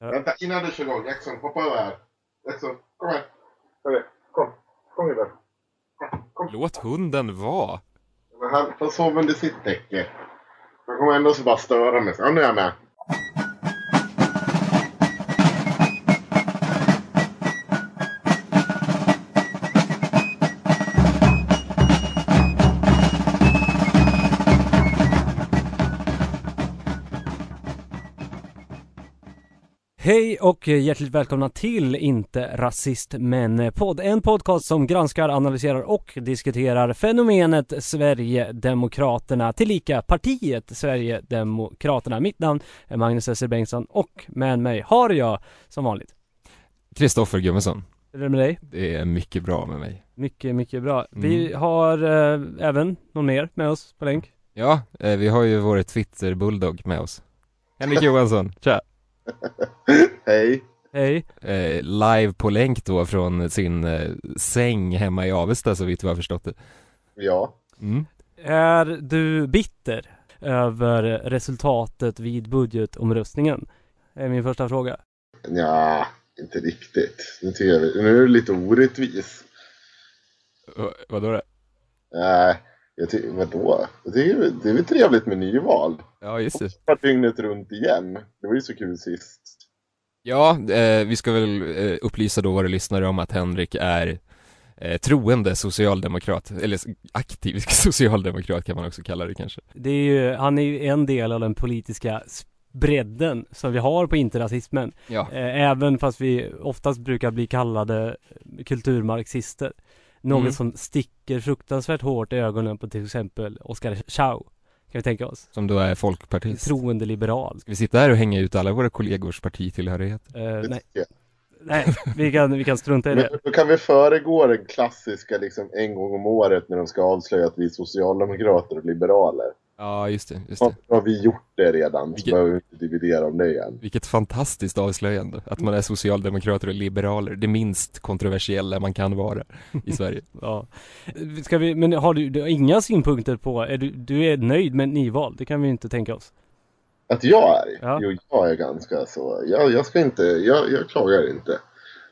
Ja. Vänta, innan du kör igång. Jackson, hoppa över här. Jackson, kom här. Kom. Kom där. Låt hunden vara. Men Han, han sov under sitt täcke. Han kommer ändå så bara störa mig. Ja, nu är jag med. Hej och hjärtligt välkomna till Inte Rasist Men Podd. En podcast som granskar, analyserar och diskuterar fenomenet Sverigedemokraterna, tillika partiet Sverigedemokraterna. Mitt namn är Magnus Esser Bengtsson och med mig har jag som vanligt. Kristoffer Gummesson. Hur är det med dig? Det är mycket bra med mig. Mycket, mycket bra. Mm. Vi har eh, även någon mer med oss på länk. Ja, eh, vi har ju vår Twitter-bulldog med oss. Henrik Johansson, tja! Hej. Hej. Eh, live på länk då från sin eh, säng hemma i Avesta så vitt vi har förstått det. Ja. Mm. Är du bitter över resultatet vid budgetomröstningen? är min första fråga. Ja, inte riktigt. Nu, tycker jag, nu är det lite orättvis. Va- Vadå det? Nej, jag tycker, vadå? Jag tycker det är väl trevligt med nyval. Ja, just det. Dygnet runt igen. Det var ju så kul sist. Ja, eh, vi ska väl eh, upplysa då våra lyssnare om att Henrik är eh, troende socialdemokrat, eller aktiv socialdemokrat kan man också kalla det kanske. Det är ju, han är ju en del av den politiska bredden som vi har på interrasismen. Ja. Eh, Även fast vi oftast brukar bli kallade kulturmarxister. Något Mm. som sticker fruktansvärt hårt i ögonen på till exempel Oscar Schau. Kan vi tänka oss. Som då är folkpartist. Troende liberal. Ska vi sitta här och hänga ut alla våra kollegors partitillhörighet? Eh, Det nej, jag. nej, vi kan, vi kan strunta i det. Men då kan vi föregå den klassiska liksom, en gång om året när de ska avslöja att vi är socialdemokrater och liberaler. Ja, just det, just det. Har vi gjort det redan, så Vilket- behöver vi inte dividera om det igen. Vilket fantastiskt avslöjande, att man är socialdemokrater och liberaler, det minst kontroversiella man kan vara i Sverige. Ja. Ska vi, men har du, du har inga synpunkter på, är du, du är nöjd med nyval? Det kan vi inte tänka oss. Att jag är? Ja. Jo, jag är ganska så. Jag, jag ska inte, jag, jag klagar inte.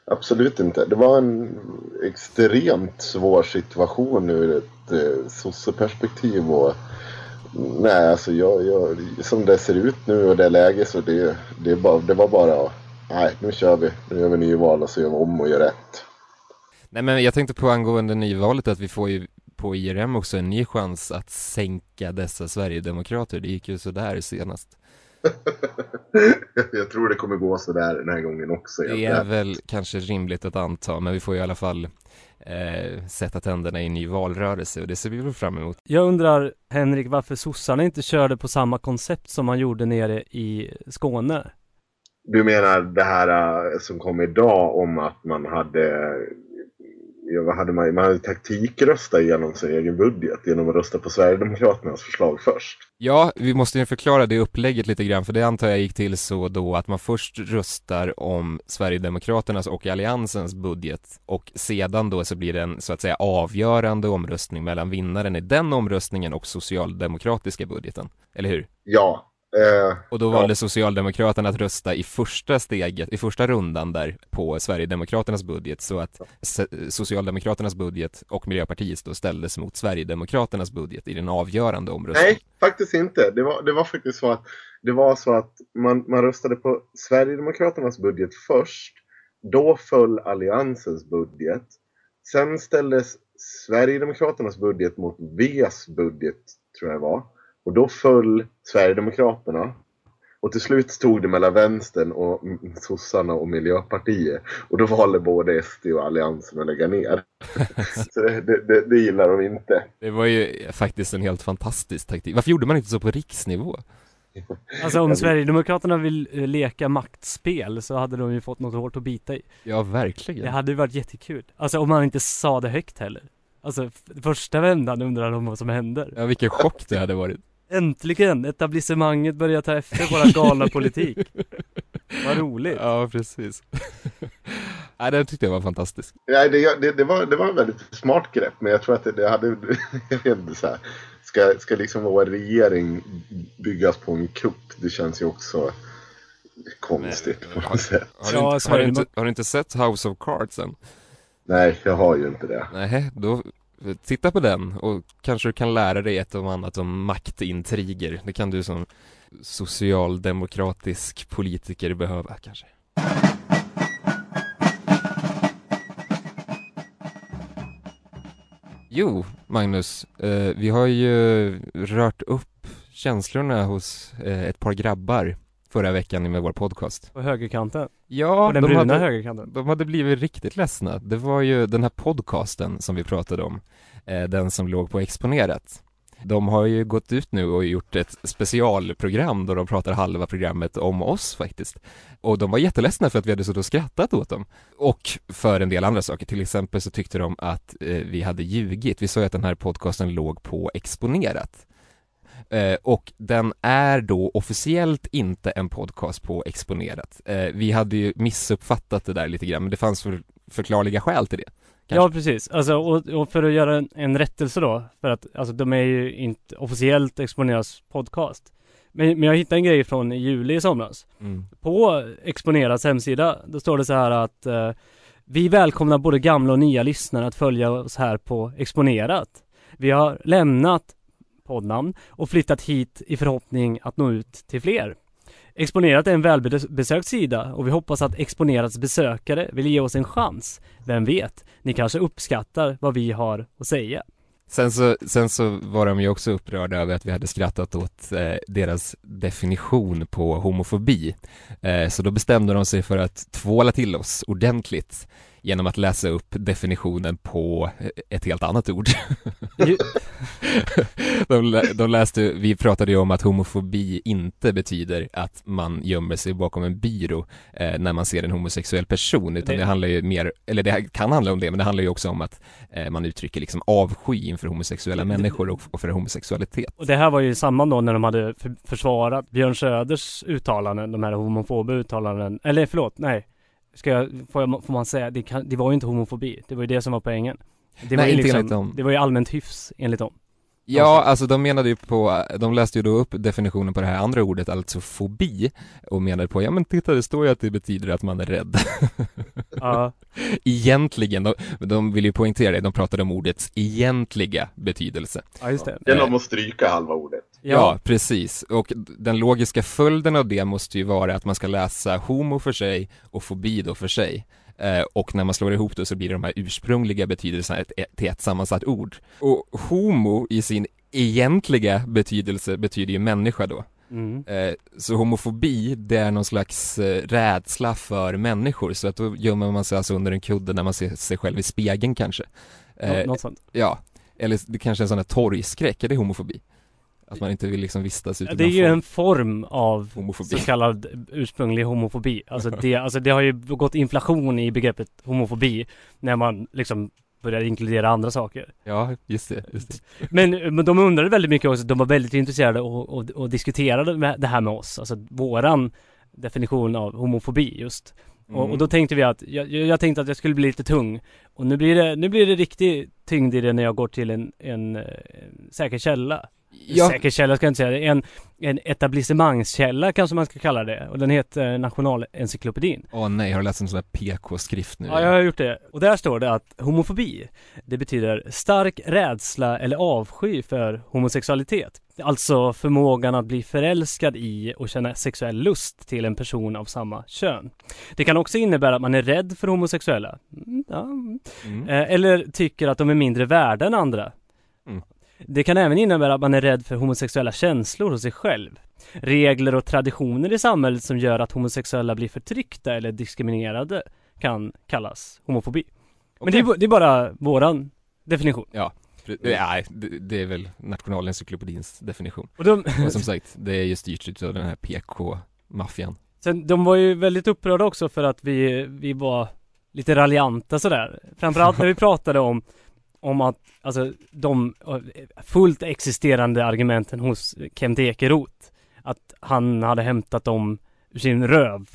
Absolut inte. Det var en extremt svår situation ur ett eh, sosseperspektiv och nej, alltså jag, jag, som det ser ut nu och det läget så det, det, bara, det var bara nej, nu kör vi. Nu gör vi nyval och så gör vi om och gör rätt. Nej men jag tänkte på angående nyvalet att vi får ju på IRM också en ny chans att sänka dessa Sverigedemokrater, det gick ju sådär senast. jag tror det kommer gå så där den här gången också. Det är väl kanske rimligt att anta, men vi får i alla fall eh, sätta tänderna i en ny valrörelse och det ser vi väl fram emot. Jag undrar, Henrik, varför sossarna inte körde på samma koncept som man gjorde nere i Skåne? Du menar det här eh, som kom idag om att man hade, ja, vad hade man, man hade taktikröstat igenom sin egen budget genom att rösta på Sverigedemokraternas förslag först. Ja, vi måste ju förklara det upplägget lite grann, för det antar jag gick till så då att man först röstar om Sverigedemokraternas och Alliansens budget och sedan då så blir det en så att säga avgörande omröstning mellan vinnaren i den omröstningen och socialdemokratiska budgeten, eller hur? Ja. Eh, Och då Ja. valde Socialdemokraterna att rösta i första steget, i första rundan där på Sverigedemokraternas budget så att Socialdemokraternas budget och Miljöpartiets då ställdes mot Sverigedemokraternas budget i den avgörande omröstningen. nej, faktiskt inte. Det var, det var faktiskt så att det var så att man, man röstade på Sverigedemokraternas budget först. Då föll Alliansens budget. Sen ställdes Sverigedemokraternas budget mot Vs budget, tror jag det var. Och då föll Sverigedemokraterna. Och till slut stod det mellan vänstern och sossarna och Miljöpartiet. Och då valde både SD och Alliansen att lägga ner. Så det, det, det, gillar de inte. Det var ju faktiskt en helt fantastisk taktik. Varför gjorde man inte så på riksnivå? Alltså om Sverigedemokraterna vill eh, leka maktspel så hade de ju fått något hårt att bita i. Ja, verkligen. Det hade ju varit jättekul. Alltså om man inte sa det högt heller. Alltså första vändan undrar de vad som händer. Ja, vilken chock det hade varit. Äntligen! Etablissemanget börjar ta efter våra galna politik. Vad roligt. Ja, precis. Nej, det tyckte jag var fantastiskt. Nej, det, det, det, var, det var en väldigt smart grepp, men jag tror att det, det hade... Jag vet inte, så här, ska, ska liksom vår regering byggas på en kupp? Det känns ju också Konstigt Men, på något sätt. Har, du, inte, har, du inte, har du inte sett House of Cards än? Nej, jag har ju inte det. Nej, då titta på den och kanske du kan lära dig ett och annat om maktintriger. Det kan du som socialdemokratisk politiker behöva kanske. Jo, Magnus, eh, vi har ju rört upp känslorna hos eh, ett par grabbar förra veckan med vår podcast. På högerkanten. Ja, På den de bruna hade, högerkanten. de hade blivit riktigt ledsna. Det var ju den här podcasten som vi pratade om, eh, den som låg på Exponerat. De har ju gått ut nu och gjort ett specialprogram då de pratar halva programmet om oss faktiskt. Och de var jätteledsna för att vi hade suttit och skrattat åt dem. Och för en del andra saker, till exempel så tyckte de att eh, vi hade ljugit. Vi sa ju att den här podcasten låg på Exponerat. Eh, och den är då officiellt inte en podcast på Exponerat. Eh, vi hade ju missuppfattat det där lite grann, men det fanns för, förklarliga skäl till det. Kanske. Ja, precis. Alltså, och, och för att göra en, en rättelse då, för att alltså de är ju inte officiellt Exponeras podcast. Men, men jag hittade en grej från juli i somras. Mm. På Exponeras hemsida, då står det så här att eh, vi välkomnar både gamla och nya lyssnare att följa oss här på Exponerat. Vi har lämnat poddnamn och flyttat hit i förhoppning att nå ut till fler. Exponerat är en välbesökt sida och vi hoppas att Exponerats besökare vill ge oss en chans. Vem vet, ni kanske uppskattar vad vi har att säga. Sen så, sen så var de ju också upprörda över att vi hade skrattat åt eh, deras definition på homofobi. Eh, så då bestämde de sig för att tvåla till oss ordentligt genom att läsa upp definitionen på eh, ett helt annat ord. De, de läste, vi pratade ju om att homofobi inte betyder att man gömmer sig bakom en byrå eh, när man ser en homosexuell person, utan Det- det, handlar ju mer, eller det kan handla om det, men det handlar ju också om att eh, man uttrycker liksom avsky inför homosexuella människor och, och för homosexualitet. Och det här var ju samma då när de hade för, försvarat Björn Söders uttalanden, de här homofoba uttalanden. Eller förlåt, nej. Ska jag, får, jag, får man säga, det, kan, det var ju inte homofobi. Det var ju det som var poängen. Det var Nej, ju inte liksom, enligt dem. Det var ju allmänt hyfs enligt dem. Ja, alltså de menade ju på, de läste ju då upp definitionen på det här andra ordet, alltså fobi, och menade på, ja men titta det står ju att det betyder att man är rädd. Ja, Egentligen, de, de vill ju poängtera det, de pratade om ordets egentliga betydelse. ja just det. Det är om att stryka halva ordet. Ja. precis. Och den logiska följden av det måste ju vara att man ska läsa homo för sig och fobi då för sig. Eh, och när man slår ihop det så blir det de här ursprungliga betydelserna ett, ett, till ett sammansatt ord. Och homo i sin egentliga betydelse betyder ju människa då. Mm. Eh, så homofobi, det är någon slags eh, rädsla för människor, så att då gömmer man sig alltså under en kudde när man ser sig själv i spegeln kanske. Nå- Eh, Något sånt. Ja, eller det kanske är en sån här torgskräck, är det homofobi? Att man inte vill liksom vistas ute Det är ju en form av homofobi. så kallad ursprunglig homofobi. Alltså det, alltså det har ju gått inflation i begreppet homofobi när man liksom börjar inkludera andra saker. Ja, just det, just det. Men, men de undrade väldigt mycket också, de var väldigt intresserade och, och, och diskuterade det här med oss, alltså våran definition av homofobi just. Och, Mm. och då tänkte vi att, jag, jag tänkte att jag skulle bli lite tung. Och nu blir det, nu blir det riktig tyngd i det när jag går till en, en, eh, säker källa. Ja, Säker källa ska jag inte säga, det en, en etablissemangskälla kanske man ska kalla det. Och den heter Nationalencyklopedin. åh nej, har du läst en sån här PK-skrift nu? Ja, jag har gjort det. Och där står det att homofobi, det betyder stark rädsla eller avsky för homosexualitet. Alltså förmågan att bli förälskad i och känna sexuell lust till en person av samma kön. Det kan också innebära att man är rädd för homosexuella. Mm, ja. Mm. Eh, Eller tycker att de är mindre värda än andra. Mm. Det kan även innebära att man är rädd för homosexuella känslor hos sig själv. Regler och traditioner i samhället som gör att homosexuella blir förtryckta eller diskriminerade kan kallas homofobi. Men det är, det är bara våran definition. Nej, det, det är väl Nationalencyklopedins definition. Och de, Och som sagt, det är ju styrt av den här PK-maffian. sen, de var ju väldigt upprörda också för att vi, vi var lite raljanta sådär. Framförallt när vi pratade om om att, alltså de eh, fullt existerande argumenten hos Kent Ekeroth. Att han hade hämtat dem ur sin röv.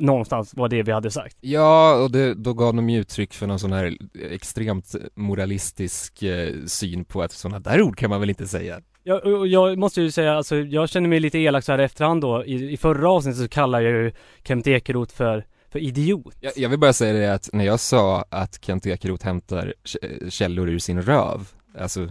Någonstans var det vi hade sagt. Ja, och det, då gav de ju uttryck för någon sån här extremt moralistisk eh, syn på att sådana där ord kan man väl inte säga. Jag, jag måste ju säga, alltså jag känner mig lite elak så här efterhand då. I, i förra avsnittet så kallade jag ju Kent Ekeroth för, för idiot. Jag, jag vill bara säga det att när jag sa att Kent Ekeroth hämtar källor ur sin röv, alltså eh,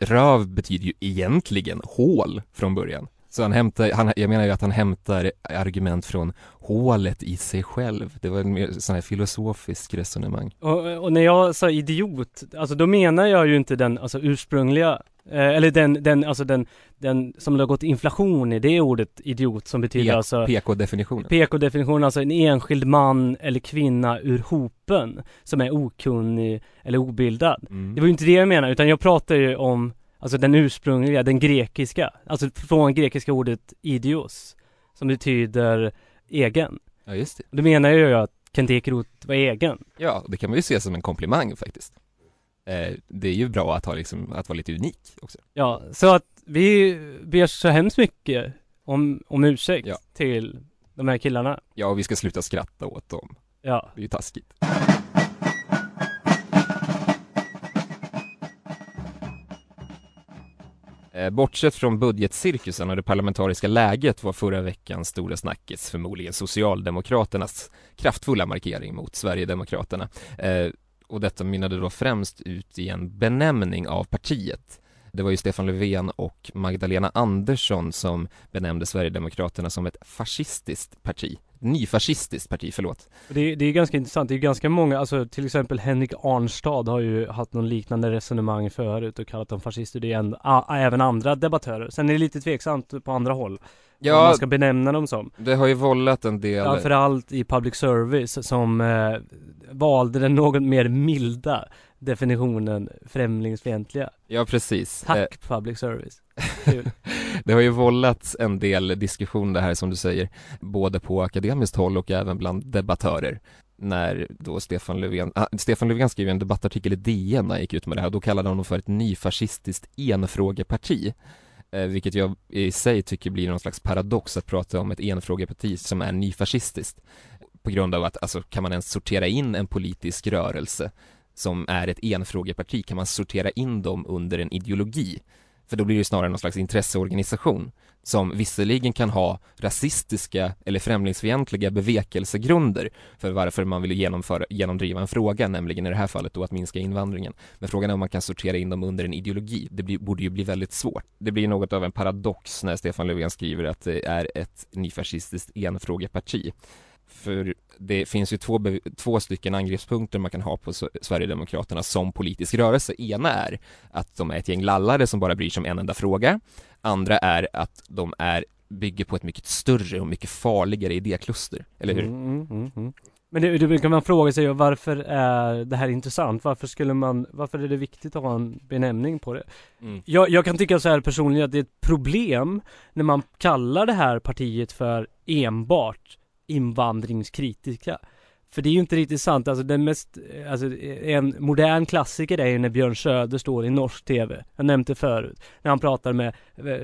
röv betyder ju egentligen hål från början. Så han hämtar, han, jag menar ju att han hämtar argument från hålet i sig själv. Det var en mer sån här filosofisk resonemang. Och, och när jag sa idiot, alltså då menar jag ju inte den alltså ursprungliga eh, eller den, den, alltså den, den som det har gått inflation i, det ordet idiot som betyder P- alltså PK-definitionen. PK-definitionen, alltså en enskild man eller kvinna ur hopen som är okunnig eller obildad. Mm. Det var ju inte det jag menar, utan jag pratar ju om Alltså den ursprungliga, den grekiska, alltså från grekiska ordet idios Som betyder egen. Ja, just det. Då menar jag ju att Kent Ekeroth var egen. Ja, det kan man ju se som en komplimang faktiskt. Eh, det är ju bra att ha liksom, att vara lite unik också. Ja, så att vi ber så hemskt mycket om, om ursäkt Ja. till de här killarna. Ja, och vi ska sluta skratta åt dem. Ja. Det är ju taskigt. Eh, bortsett från budgetcirkusen och det parlamentariska läget var förra veckans stora snackis förmodligen Socialdemokraternas kraftfulla markering mot Sverigedemokraterna. Eh, och detta mynnade då främst ut i en benämning av partiet. Det var ju Stefan Löfven och Magdalena Andersson som benämnde Sverigedemokraterna som ett fascistiskt parti. Nyfascistiskt parti, förlåt. Det, det är ganska intressant, det är ganska många, alltså till exempel Henrik Arnstad har ju haft någon liknande resonemang förut och kallat dem fascister. Det är en, a, även andra debattörer. Sen är det lite tveksamt på andra håll. Vad Ja, man ska benämna dem som. det har ju vållat en del Framförallt i public service som eh, valde den något mer milda definitionen främlingsfientliga. Ja, precis. Tack Eh, public service. Kul. Det har ju vållat en del diskussion det här som du säger, både på akademiskt håll och även bland debattörer. När då Stefan Löfven, ah, Stefan Löfven skrev en debattartikel i DN när han gick ut med det här och då kallade han honom för ett nyfascistiskt enfrågeparti. Eh, vilket jag i sig tycker blir någon slags paradox att prata om ett enfrågeparti som är nyfascistiskt. På grund av att, alltså kan man ens sortera in en politisk rörelse som är ett enfrågeparti, kan man sortera in dem under en ideologi? För då blir det snarare någon slags intresseorganisation som visserligen kan ha rasistiska eller främlingsfientliga bevekelsegrunder för varför man vill genomföra, genomdriva en fråga, nämligen i det här fallet då att minska invandringen. Men frågan är om man kan sortera in dem under en ideologi. Det blir, borde ju bli väldigt svårt. Det blir något av en paradox när Stefan Löfven skriver att det är ett nyfascistiskt enfrågeparti. För det finns ju två, två stycken angreppspunkter man kan ha på Sverigedemokraterna som politisk rörelse. Ena är att de är ett gäng lallare som bara bryr sig om en enda fråga. Andra är att de är, bygger på ett mycket större och mycket farligare idékluster, eller hur? Mm, mm, mm, mm. Men det, det kan man fråga sig varför är det här intressant? Varför skulle man, varför är det viktigt att ha en benämning på det? Mm. Jag, jag kan tycka så här personligen att det är ett problem när man kallar det här partiet för enbart invandringskritiska. För det är ju inte riktigt sant, alltså den mest, alltså en modern klassiker är ju när Björn Söder står i norsk TV. Jag nämnde det förut. När han pratar med,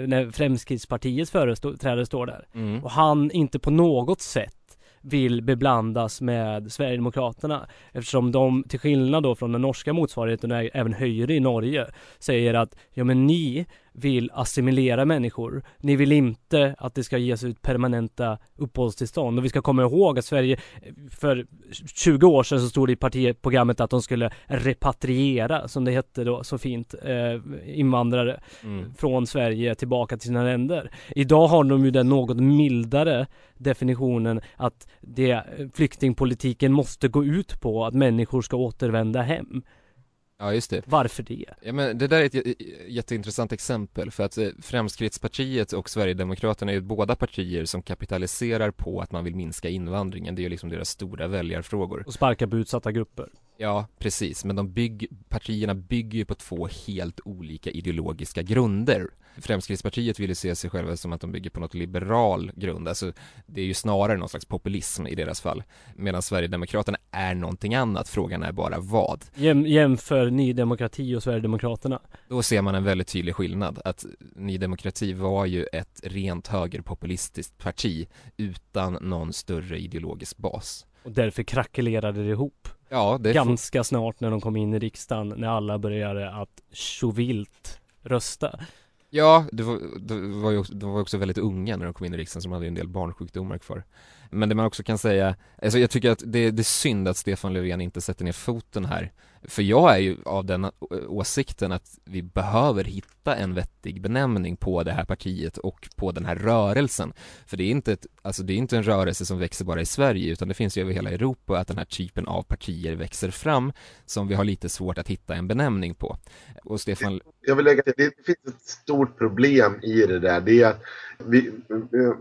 när Fremskrittspartiets företrädare står där. Mm. Och han inte på något sätt vill beblandas med Sverigedemokraterna eftersom de, till skillnad då från den norska motsvarigheten och även högre i Norge, säger att ja men ni vill assimilera människor. Ni vill inte att det ska ges ut permanenta uppehållstillstånd. Och vi ska komma ihåg att Sverige för 20 år sedan så stod det i partiprogrammet att de skulle repatriera, som det hette då så fint, eh, invandrare Mm. från Sverige tillbaka till sina länder. Idag har de ju den något mildare definitionen att det, flyktingpolitiken måste gå ut på att människor ska återvända hem. Ja, just det. Varför det? Ja men det där är ett jätteintressant exempel för att eh, Fremskrittspartiet och Sverigedemokraterna är ju båda partier som kapitaliserar på att man vill minska invandringen, det är ju liksom deras stora väljarfrågor. Och sparka på utsatta grupper. Ja, precis, men de bygg, partierna bygger ju på två helt olika ideologiska grunder. Fremskrittspartiet vill ju se sig själva som att de bygger på något liberal grund, alltså det är ju snarare någon slags populism i deras fall. Medan Sverigedemokraterna är någonting annat, frågan är bara vad. Jäm, jämför Ny Demokrati och Sverigedemokraterna. Då ser man en väldigt tydlig skillnad, att Ny Demokrati var ju ett rent högerpopulistiskt parti utan någon större ideologisk bas. Och därför krackelerade det ihop. Ja, det är Ganska snart när de kom in i riksdagen, när alla började att tjovilt rösta. Ja, det var, det var ju också, var också väldigt unga när de kom in i riksdagen som hade en del barnsjukdomar kvar. Men det man också kan säga, alltså jag tycker att det, det är synd att Stefan Löfven inte sätter ner foten här för jag är ju av den åsikten att vi behöver hitta en vettig benämning på det här partiet och på den här rörelsen. För det är inte, ett, alltså det är inte en rörelse som växer bara i Sverige utan det finns ju över hela Europa att den här typen av partier växer fram som vi har lite svårt att hitta en benämning på. Och Stefan Jag vill lägga till, det finns ett stort problem i det där. Det är att vi,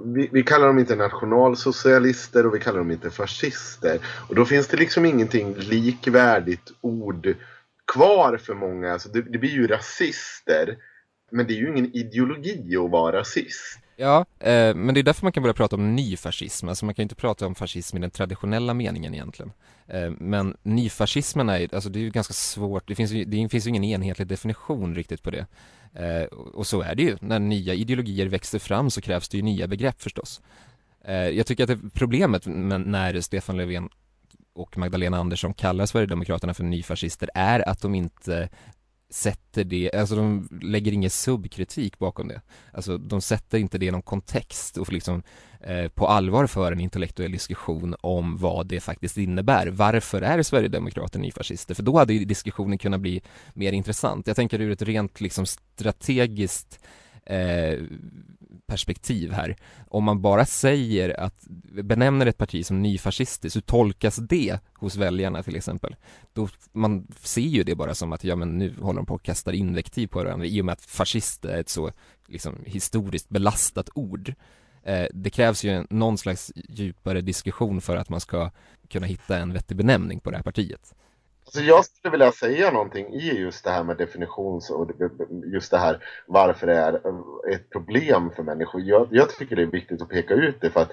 vi, vi kallar dem inte nationalsocialister och vi kallar dem inte fascister. Och då finns det liksom ingenting likvärdigt ord kvar för många. Alltså det, det blir ju rasister men det är ju ingen ideologi att vara rasist. Ja, eh, men det är därför man kan börja prata om nyfascism, alltså man kan ju inte prata om fascism i den traditionella meningen egentligen. Eh, men nyfascismen är, alltså det är ju ganska svårt, det finns ju, det finns ju ingen enhetlig definition riktigt på det. Eh, och så är det ju, när nya ideologier växer fram så krävs det ju nya begrepp förstås. Eh, jag tycker att det problemet när Stefan Löfven och Magdalena Andersson kallar Sverigedemokraterna för nyfascister är att de inte sätter det, alltså de lägger ingen subkritik bakom det. Alltså de sätter inte det i någon kontext och liksom eh, på allvar för en intellektuell diskussion om vad det faktiskt innebär. Varför är Sverigedemokrater nyfascister? För då hade ju diskussionen kunnat bli mer intressant. Jag tänker ur ett rent liksom strategiskt eh, perspektiv här. Om man bara säger att, benämner ett parti som nyfascistiskt, hur tolkas det hos väljarna till exempel? Då, man ser ju det bara som att, ja men nu håller de på att kasta invektiv på varandra i och med att fascist är ett så liksom historiskt belastat ord. Eh, det krävs ju någon slags djupare diskussion för att man ska kunna hitta en vettig benämning på det här partiet. Alltså jag skulle vilja säga någonting i just det här med definitions och just det här varför det är ett problem för människor. Jag, jag tycker det är viktigt att peka ut det för att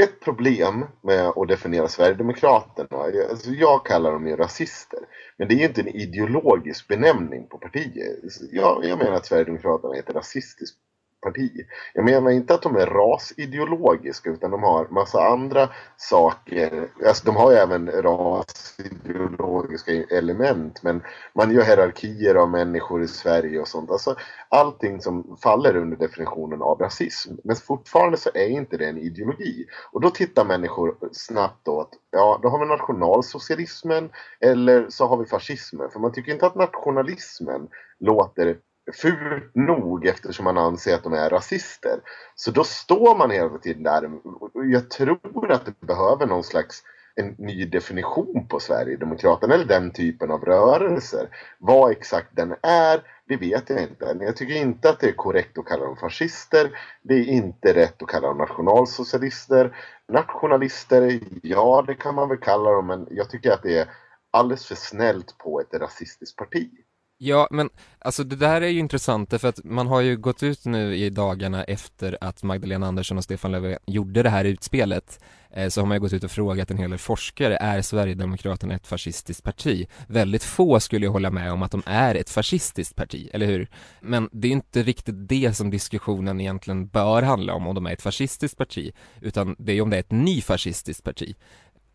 ett problem med att definiera Sverigedemokraterna, alltså jag kallar dem ju rasister, men det är ju inte en ideologisk benämning på partiet. Jag, jag menar att Sverigedemokraterna är ett rasistiskt parti. Jag menar inte att de är rasideologiska utan de har massa andra saker. Alltså de har ju även rasideologiska element men man gör hierarkier av människor i Sverige och sånt. Alltså allting som faller under definitionen av rasism. Men fortfarande så är inte det en ideologi. Och då tittar människor snabbt åt, ja då har vi nationalsocialismen eller så har vi fascismen. För man tycker inte att nationalismen låter fult nog eftersom man anser att de är rasister. Så då står man hela tiden där. Jag tror att det behöver någon slags en ny definition på Sverigedemokraterna eller den typen av rörelser. Vad exakt den är, det vet jag inte. Men jag tycker inte att det är korrekt att kalla dem fascister. Det är inte rätt att kalla dem nationalsocialister. Nationalister, ja det kan man väl kalla dem men jag tycker att det är alldeles för snällt på ett rasistiskt parti. Ja, men alltså det där är ju intressant därför att man har ju gått ut nu i dagarna efter att Magdalena Andersson och Stefan Löfven gjorde det här utspelet eh, så har man ju gått ut och frågat en hel del forskare, är Sverigedemokraterna ett fascistiskt parti? Väldigt få skulle ju hålla med om att de är ett fascistiskt parti, eller hur? Men det är inte riktigt det som diskussionen egentligen bör handla om, om de är ett fascistiskt parti, utan det är om det är ett nyfascistiskt parti.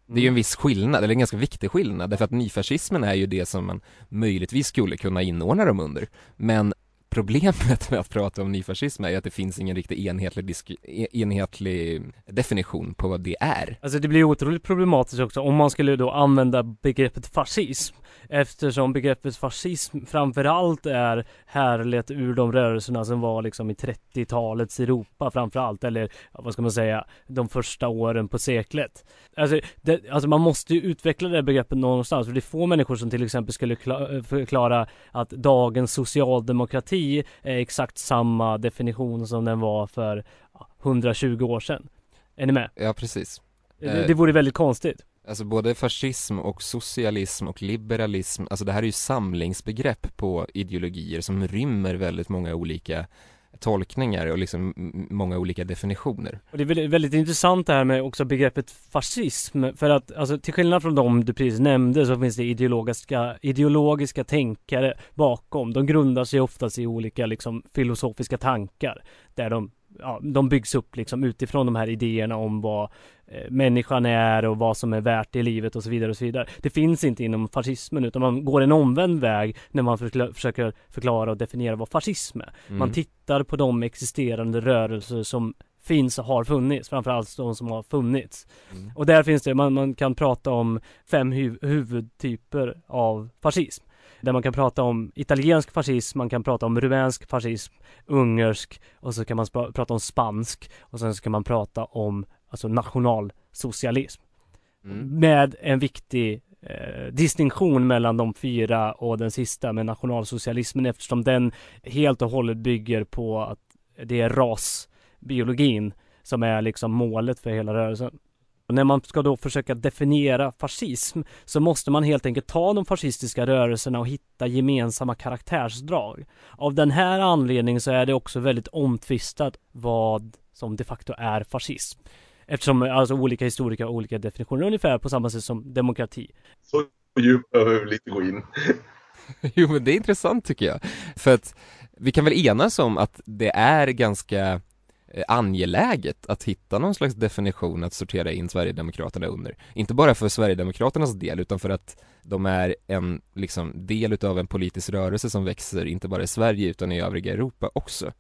Det är ju en viss skillnad, eller en ganska viktig skillnad, därför att nyfascismen är ju det som man möjligtvis skulle kunna inordna dem under. Men problemet med att prata om nyfascism är ju att det finns ingen riktigt enhetlig, e-, enhetlig definition på vad det är. Alltså det blir otroligt problematiskt också om man skulle då använda begreppet fascism Eftersom begreppet fascism framförallt är härlett ur de rörelserna som var liksom i 30-talets Europa framförallt eller vad ska man säga de första åren på seklet. Alltså, det, alltså man måste ju utveckla det begreppet någonstans för det är få människor som till exempel skulle förklara att dagens socialdemokrati är exakt samma definition som den var för 120 år sedan. Är ni med? Ja precis. Det, det vore väldigt konstigt. Alltså både fascism och socialism och liberalism, alltså det här är ju samlingsbegrepp på ideologier som rymmer väldigt många olika tolkningar och liksom många olika definitioner. Och det är väldigt, intressant det här med också begreppet fascism för att alltså till skillnad från de du precis nämnde så finns det ideologiska, ideologiska tänkare bakom. De grundar sig oftast i olika liksom filosofiska tankar där de ja, de byggs upp liksom utifrån de här idéerna om vad eh, människan är och vad som är värt i livet och så vidare och så vidare. Det finns inte inom fascismen utan man går en omvänd väg när man förkla försöker förklara och definiera vad fascism är. Mm. Man tittar på de existerande rörelser som finns och har funnits, framförallt de som har funnits. Mm. Och där finns det, man, man kan prata om fem hu huvudtyper av fascism. Där man kan prata om italiensk fascism, man kan prata om rumänsk fascism, ungersk och så kan man prata om spansk och sen så kan man prata om alltså nationalsocialism. Mm. Med en viktig eh, distinktion mellan de fyra och den sista med nationalsocialismen eftersom den helt och hållet bygger på att det är rasbiologin som är liksom målet för hela rörelsen. Och när man ska då försöka definiera fascism så måste man helt enkelt ta de fascistiska rörelserna och hitta gemensamma karaktärsdrag. Av den här anledningen så är det också väldigt omtvistat vad som de facto är fascism. Eftersom alltså olika historiker har olika definitioner ungefär på samma sätt som demokrati. Så djupt behöver vi inte gå in. jo men det är intressant tycker jag. För att vi kan väl enas om att det är ganska Eh, angeläget att hitta någon slags definition att sortera in Sverigedemokraterna under. Inte bara för Sverigedemokraternas del utan för att de är en liksom del utav en politisk rörelse som växer inte bara i Sverige utan i övriga Europa också.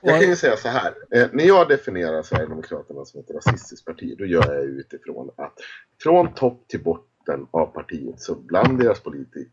Jag kan ju säga så här, eh, när jag definierar Sverigedemokraterna som ett rasistiskt parti då gör jag utifrån att från topp till bort mitten av partiet så bland deras politi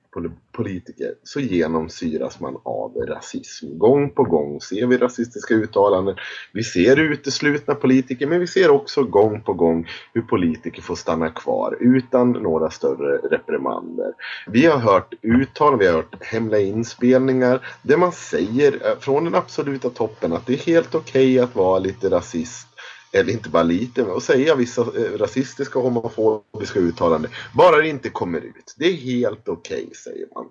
politiker så genomsyras man av rasism. Gång på gång ser vi rasistiska uttalanden. Vi ser uteslutna politiker men vi ser också gång på gång hur politiker får stanna kvar utan några större reprimander. Vi har hört uttalanden, vi har hört hemliga inspelningar där man säger eh, från den absoluta toppen att det är helt okej okay att vara lite rasist eller inte bara lite, men att säga vissa eh, rasistiska och homofobiska uttalanden. Bara det inte kommer ut. Det är helt okej, okay, säger man.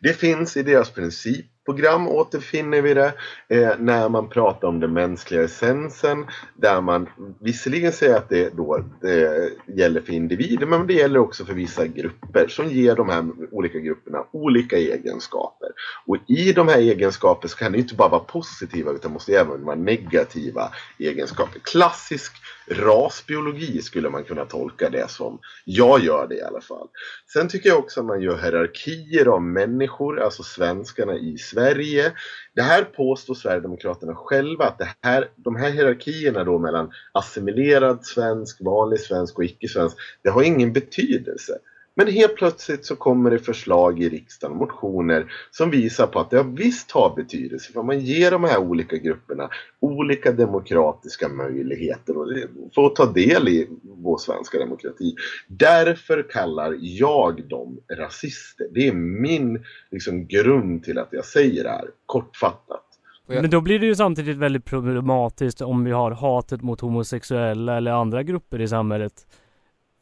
Det finns i deras princip program återfinner vi det eh, när man pratar om den mänskliga essensen där man visserligen säger att det då det gäller för individer men det gäller också för vissa grupper som ger de här olika grupperna olika egenskaper. Och i de här egenskaperna så kan det inte bara vara positiva utan måste även vara negativa egenskaper. Klassisk rasbiologi skulle man kunna tolka det som. Jag gör det i alla fall. Sen tycker jag också att man gör hierarkier av människor, alltså svenskarna i Sverige. Det här påstår Sverigedemokraterna själva att det här, de här hierarkierna då mellan assimilerad svensk, vanlig svensk och icke-svensk, det har ingen betydelse. Men helt plötsligt så kommer det förslag i riksdagen, motioner, som visar på att det visst har betydelse. För man ger de här olika grupperna olika demokratiska möjligheter och få ta del i vår svenska demokrati. Därför kallar jag dem rasister. Det är min liksom, grund till att jag säger det här, kortfattat. Men då blir det ju samtidigt väldigt problematiskt om vi har hatet mot homosexuella eller andra grupper i samhället.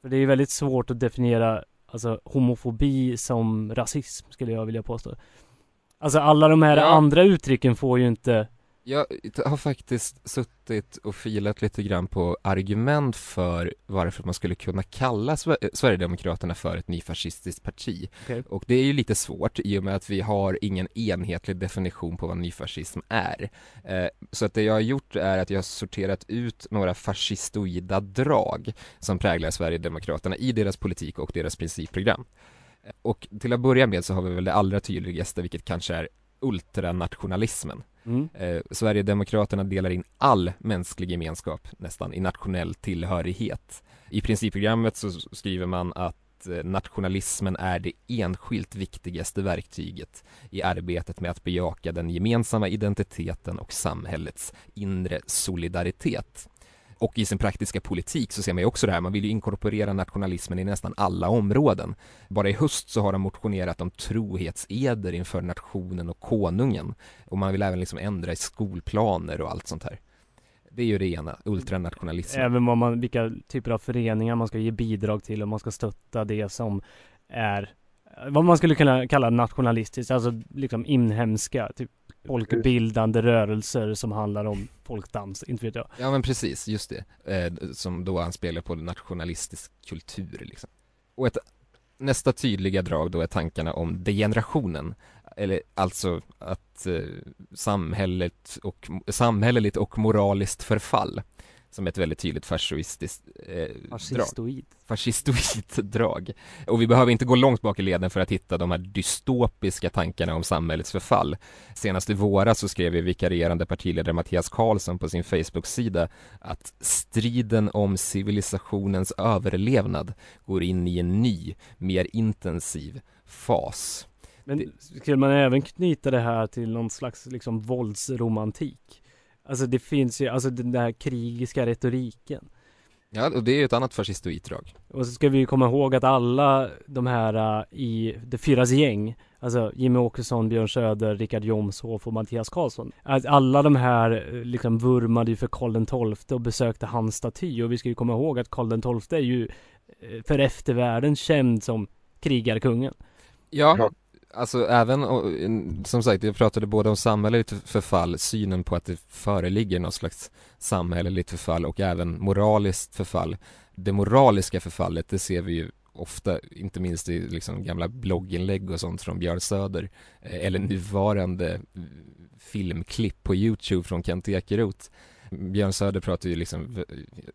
För det är ju väldigt svårt att definiera alltså homofobi som rasism skulle jag vilja påstå. Alltså alla de här ja. andra uttrycken får ju inte jag har faktiskt suttit och filat lite grann på argument för varför man skulle kunna kalla Sverigedemokraterna för ett nyfascistiskt parti. Okay. Och det är ju lite svårt i och med att vi har ingen enhetlig definition på vad nyfascism är. Eh, så att det jag har gjort är att jag har sorterat ut några fascistoida drag som präglar Sverigedemokraterna i deras politik och deras principprogram. Och till att börja med så har vi väl det allra tydligaste, vilket kanske är ultranationalismen. Mm. Eh, Sverigedemokraterna delar in all mänsklig gemenskap nästan i nationell tillhörighet. I principprogrammet så skriver man att eh, nationalismen är det enskilt viktigaste verktyget i arbetet med att bejaka den gemensamma identiteten och samhällets inre solidaritet och i sin praktiska politik så ser man ju också det här, man vill ju inkorporera nationalismen i nästan alla områden. Bara i höst så har de motionerat om trohetseder inför nationen och konungen och man vill även liksom ändra i skolplaner och allt sånt här. Det är ju det ena, ultranationalismen. Även vad man, vilka typer av föreningar man ska ge bidrag till och man ska stötta det som är vad man skulle kunna kalla nationalistiskt, alltså liksom inhemska, typ folkbildande rörelser som handlar om folkdans, inte vet jag. Ja men precis, just det. Eh, som då anspelar på nationalistisk kultur liksom. Och ett nästa tydliga drag då är tankarna om degenerationen. eller alltså att eh, samhället och, samhälleligt och moraliskt förfall som ett väldigt tydligt fascistiskt eh, drag. Fascistoid. Fascistoid drag. Och vi behöver inte gå långt bak i leden för att hitta de här dystopiska tankarna om samhällets förfall. Senast i våras så skrev ju vikarierande partiledare Mattias Karlsson på sin Facebook-sida att striden om civilisationens överlevnad går in i en ny, mer intensiv fas. Men skulle man även knyta det här till någon slags liksom våldsromantik? Alltså det finns ju, alltså den där krigiska retoriken. Ja, och det är ju ett annat fascistoid drag. Och så ska vi ju komma ihåg att alla de här uh, i Det Fyras gäng, alltså Jimmy Åkesson, Björn Söder, Richard Jomshof och Mattias Karlsson. Att alla de här uh, liksom vurmade ju för Karl XII och besökte hans staty och vi ska ju komma ihåg att Karl XII är ju uh, för eftervärlden känd som krigarkungen. Ja, alltså även, och, som sagt, jag pratade både om samhälleligt förfall, synen på att det föreligger något slags samhälleligt förfall och även moraliskt förfall. Det moraliska förfallet, det ser vi ju ofta, inte minst i liksom gamla blogginlägg och sånt från Björn Söder, eh, eller nuvarande mm, filmklipp på Youtube från Kent Ekeroth Björn Söder pratar ju liksom,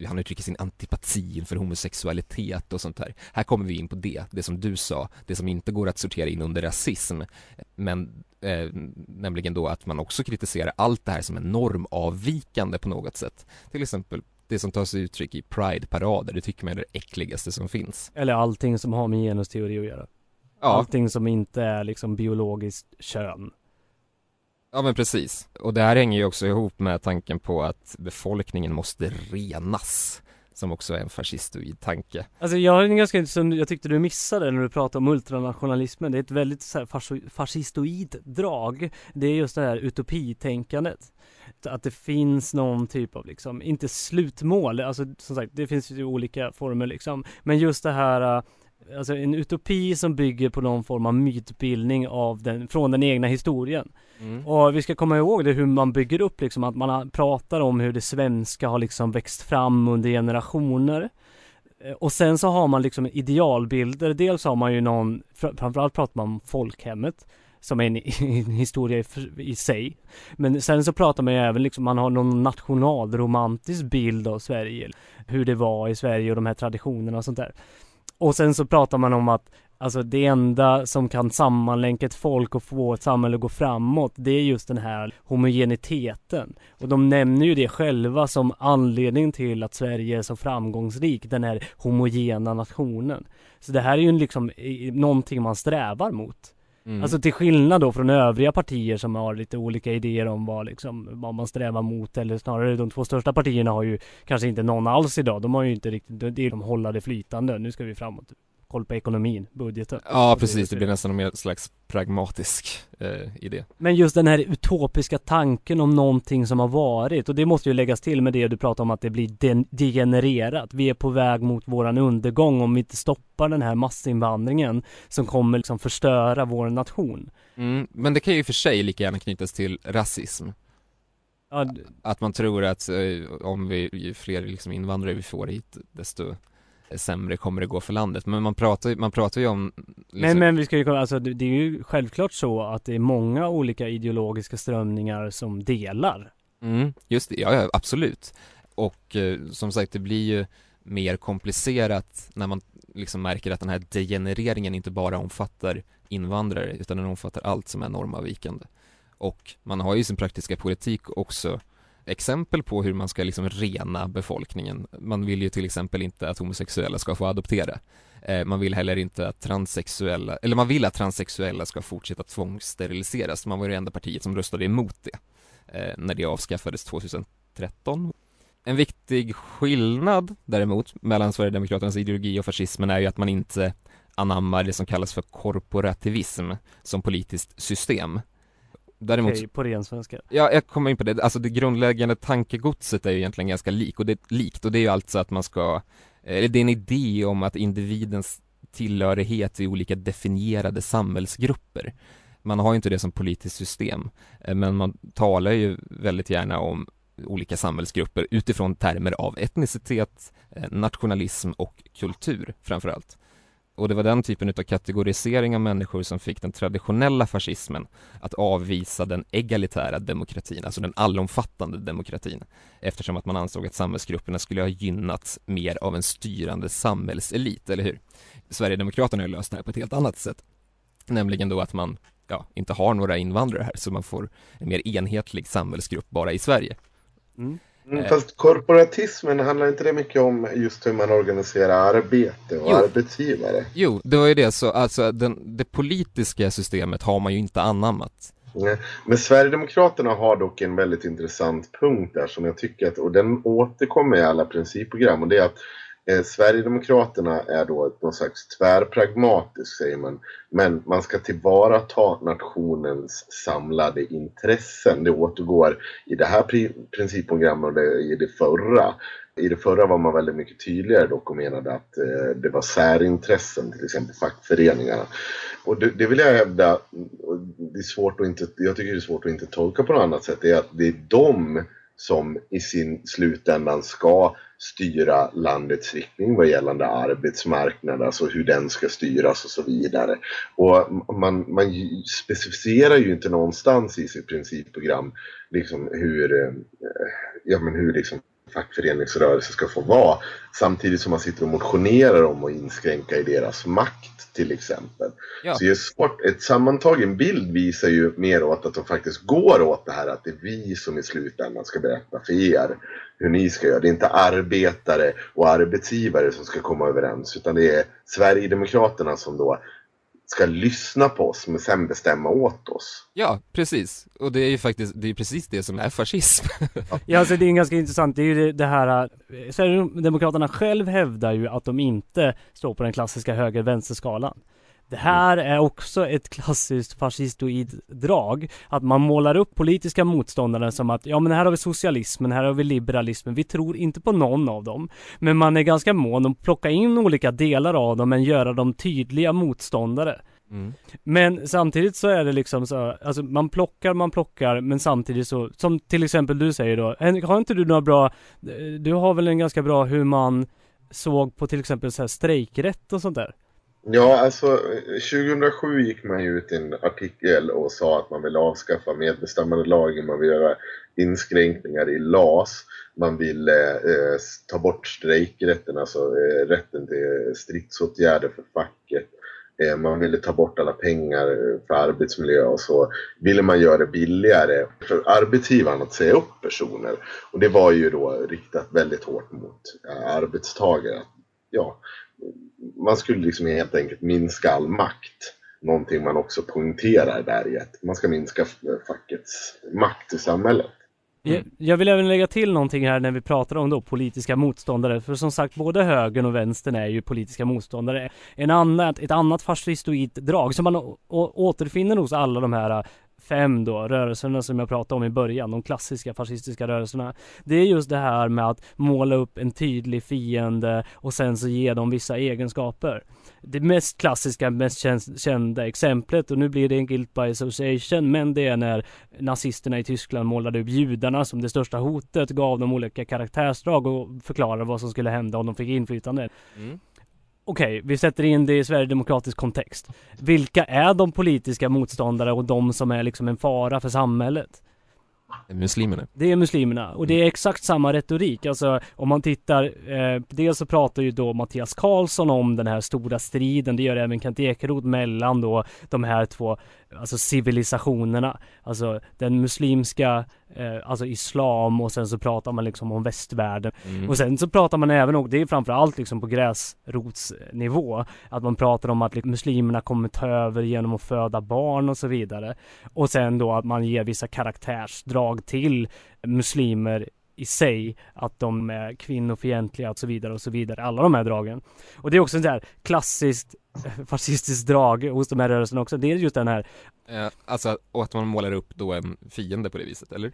han uttrycker sin antipati inför homosexualitet och sånt där. Här kommer vi in på det, det som du sa, det som inte går att sortera in under rasism. Men eh, nämligen då att man också kritiserar allt det här som är normavvikande på något sätt. Till exempel det som tar sig uttryck i Pride-parader, det tycker man är det äckligaste som finns. Eller allting som har med genusteori att göra. Ja. Allting som inte är liksom biologiskt kön. Ja men precis, och det här hänger ju också ihop med tanken på att befolkningen måste renas som också är en fascistoid tanke. Alltså jag har en ganska, som jag tyckte du missade när du pratade om ultranationalismen, det är ett väldigt så här fascistoid drag. Det är just det här utopitänkandet. Att det finns någon typ av liksom, inte slutmål, alltså som sagt det finns ju olika former liksom, men just det här äh, Alltså en utopi som bygger på någon form av mytbildning av den, från den egna historien. Mm. Och vi ska komma ihåg det hur man bygger upp liksom att man pratar om hur det svenska har liksom växt fram under generationer. Eh, och sen så har man liksom idealbilder. Dels har man ju någon, framförallt pratar man om folkhemmet som är en, en historia i, i, sig. Men sen så pratar man ju även liksom, man har någon nationalromantisk bild av Sverige. Hur det var i Sverige och de här traditionerna och sånt där. Och sen så pratar man om att Alltså det enda som kan sammanlänka ett folk och få ett samhälle att gå framåt Det är just den här homogeniteten. Och de nämner ju det själva som anledning till att Sverige är så framgångsrik Den här homogena nationen. Så det här är ju liksom någonting man strävar mot. Mm. Alltså till skillnad då från övriga partier som har lite olika idéer om vad liksom, vad man strävar mot eller snarare de två största partierna har ju kanske inte någon alls idag. De har ju inte riktigt, det är de hålla det flytande. Nu ska vi framåt koll på ekonomin, budgeten. Ja precis, det blir nästan en mer slags pragmatisk eh, idé. Men just den här utopiska tanken om någonting som har varit och det måste ju läggas till med det du pratar om att det blir degenererat. Vi är på väg mot våran undergång om vi inte stoppar den här massinvandringen som kommer liksom förstöra vår nation. Mm, men det kan ju för sig lika gärna knytas till rasism. Ja, att man tror att eh, om vi, ju fler liksom invandrare vi får hit, desto sämre kommer det gå för landet. Men man pratar, man pratar ju om liksom... Men, men vi ska ju alltså det är ju självklart så att det är många olika ideologiska strömningar som delar. Mm, just det, ja, ja absolut. Och eh, som sagt, det blir ju mer komplicerat när man liksom märker att den här degenereringen inte bara omfattar invandrare utan den omfattar allt som är normavvikande. Och man har ju sin praktiska politik också exempel på hur man ska liksom rena befolkningen. Man vill ju till exempel inte att homosexuella ska få adoptera. Eh, man vill heller inte att transsexuella, eller man vill att transsexuella ska fortsätta tvångssteriliseras. Man var det enda partiet som röstade emot det eh, när det avskaffades 2013. En viktig skillnad däremot mellan Sverigedemokraternas ideologi och fascismen är ju att man inte anammar det som kallas för korporativism som politiskt system. Däremot, okay, på ren svenska. Ja, jag kommer in på det. Alltså det grundläggande tankegodset är ju egentligen ganska lik och det, likt och det är ju alltså att man ska, eller det är en idé om att individens tillhörighet i olika definierade samhällsgrupper. Man har ju inte det som politiskt system, eh, men man talar ju väldigt gärna om olika samhällsgrupper utifrån termer av etnicitet, eh, nationalism och kultur framförallt. Och det var den typen av kategorisering av människor som fick den traditionella fascismen att avvisa den egalitära demokratin, alltså den allomfattande demokratin, eftersom att man ansåg att samhällsgrupperna skulle ha gynnats mer av en styrande samhällselit, eller hur? Sverigedemokraterna har löst det här på ett helt annat sätt, nämligen då att man ja, inte har några invandrare här, så man får en mer enhetlig samhällsgrupp bara i Sverige. Mm. Mm, fast korporatismen, handlar inte det mycket om just hur man organiserar arbete och jo. arbetsgivare? Jo, det var ju det, så alltså den, det politiska systemet har man ju inte anammat. Nej. Men Sverigedemokraterna har dock en väldigt intressant punkt där som jag tycker att, och den återkommer i alla principprogram och det är att Eh, Sverigedemokraterna är då någon slags tvärpragmatisk säger man. Men man ska tillvarata nationens samlade intressen. Det återgår i det här principprogrammet och i det förra. I det förra var man väldigt mycket tydligare dock och menade att eh, det var särintressen, till exempel fackföreningarna. Och det, det, vill jag hävda, det är svårt att inte, jag tycker det är svårt att inte tolka på något annat sätt, det är att det är de som i sin slutändan ska styra landets riktning vad gällande arbetsmarknad, alltså hur den ska styras och så vidare. Och man, man specificerar ju inte någonstans i sitt principprogram liksom hur, eh, ja, men hur liksom fackföreningsrörelse ska få vara samtidigt som man sitter och motionerar om att inskränka i deras makt till exempel. Ja. Så det är svårt. Ett sammantagen bild visar ju mer åt att de faktiskt går åt det här att det är vi som i slutändan ska berätta för er hur ni ska göra. Det är inte arbetare och arbetsgivare som ska komma överens utan det är Sverigedemokraterna som då ska lyssna på oss men sen bestämma åt oss. Ja, precis. Och det är ju faktiskt, det är precis det som är fascism. ja, alltså det är ganska intressant. Det är ju det här, äh, Sverigedemokraterna själv hävdar ju att de inte står på den klassiska höger-vänster-skalan. Det här är också ett klassiskt fascistoid drag. Att man målar upp politiska motståndare som att, ja men här har vi socialismen, här har vi liberalismen. Vi tror inte på någon av dem. Men man är ganska mån om att plocka in olika delar av dem, men göra dem tydliga motståndare. Mm. Men samtidigt så är det liksom så, alltså man plockar, man plockar, men samtidigt så, som till exempel du säger då, har inte du några bra, du har väl en ganska bra hur man såg på till exempel så här strejkrätt och sånt där? Ja, alltså 2007 gick man ju ut i en artikel och sa att man vill avskaffa medbestämmandelagen, man vill göra inskränkningar i LAS, man vill eh, ta bort strejkrätten, alltså eh, rätten till stridsåtgärder för facket. Eh, man ville ta bort alla pengar eh, för arbetsmiljö och så ville man göra det billigare för arbetsgivaren att säga upp personer. Och det var ju då riktat väldigt hårt mot eh, arbetstagare. Ja, man skulle liksom helt enkelt minska all makt. Någonting man också poängterar där i att man ska minska fackets makt i samhället. Mm. Jag vill även lägga till någonting här när vi pratar om då politiska motståndare. För som sagt, både högern och vänstern är ju politiska motståndare. En annat, ett annat fascistoidt drag som man återfinner hos alla de här fem då, rörelserna som jag pratade om i början, de klassiska fascistiska rörelserna. Det är just det här med att måla upp en tydlig fiende och sen så ge dem vissa egenskaper. Det mest klassiska, mest kända exemplet, och nu blir det en guilt by association, men det är när nazisterna i Tyskland målade upp judarna som det största hotet, gav dem olika karaktärsdrag och förklarade vad som skulle hända om de fick inflytande. Mm okej, vi sätter in det i Sverigedemokratisk kontext. Vilka är de politiska motståndare och de som är liksom en fara för samhället? Muslimerna. Det är muslimerna och det är exakt samma retorik. Alltså om man tittar, eh, dels så pratar ju då Mattias Karlsson om den här stora striden, det gör även Kent Ekeroth mellan då de här två, alltså civilisationerna. Alltså den muslimska, eh, alltså islam och sen så pratar man liksom om västvärlden. Mm. Och sen så pratar man även, och det är framförallt liksom på gräsrotsnivå, att man pratar om att liksom, muslimerna kommer ta över genom att föda barn och så vidare. Och sen då att man ger vissa karaktärsdrag till muslimer i sig, att de är kvinnofientliga och så vidare och så vidare. Alla de här dragen. Och det är också en där klassiskt eh, fascistiskt drag hos de här rörelserna också. Det är just den här eh, Alltså, och att man målar upp då en fiende på det viset, eller?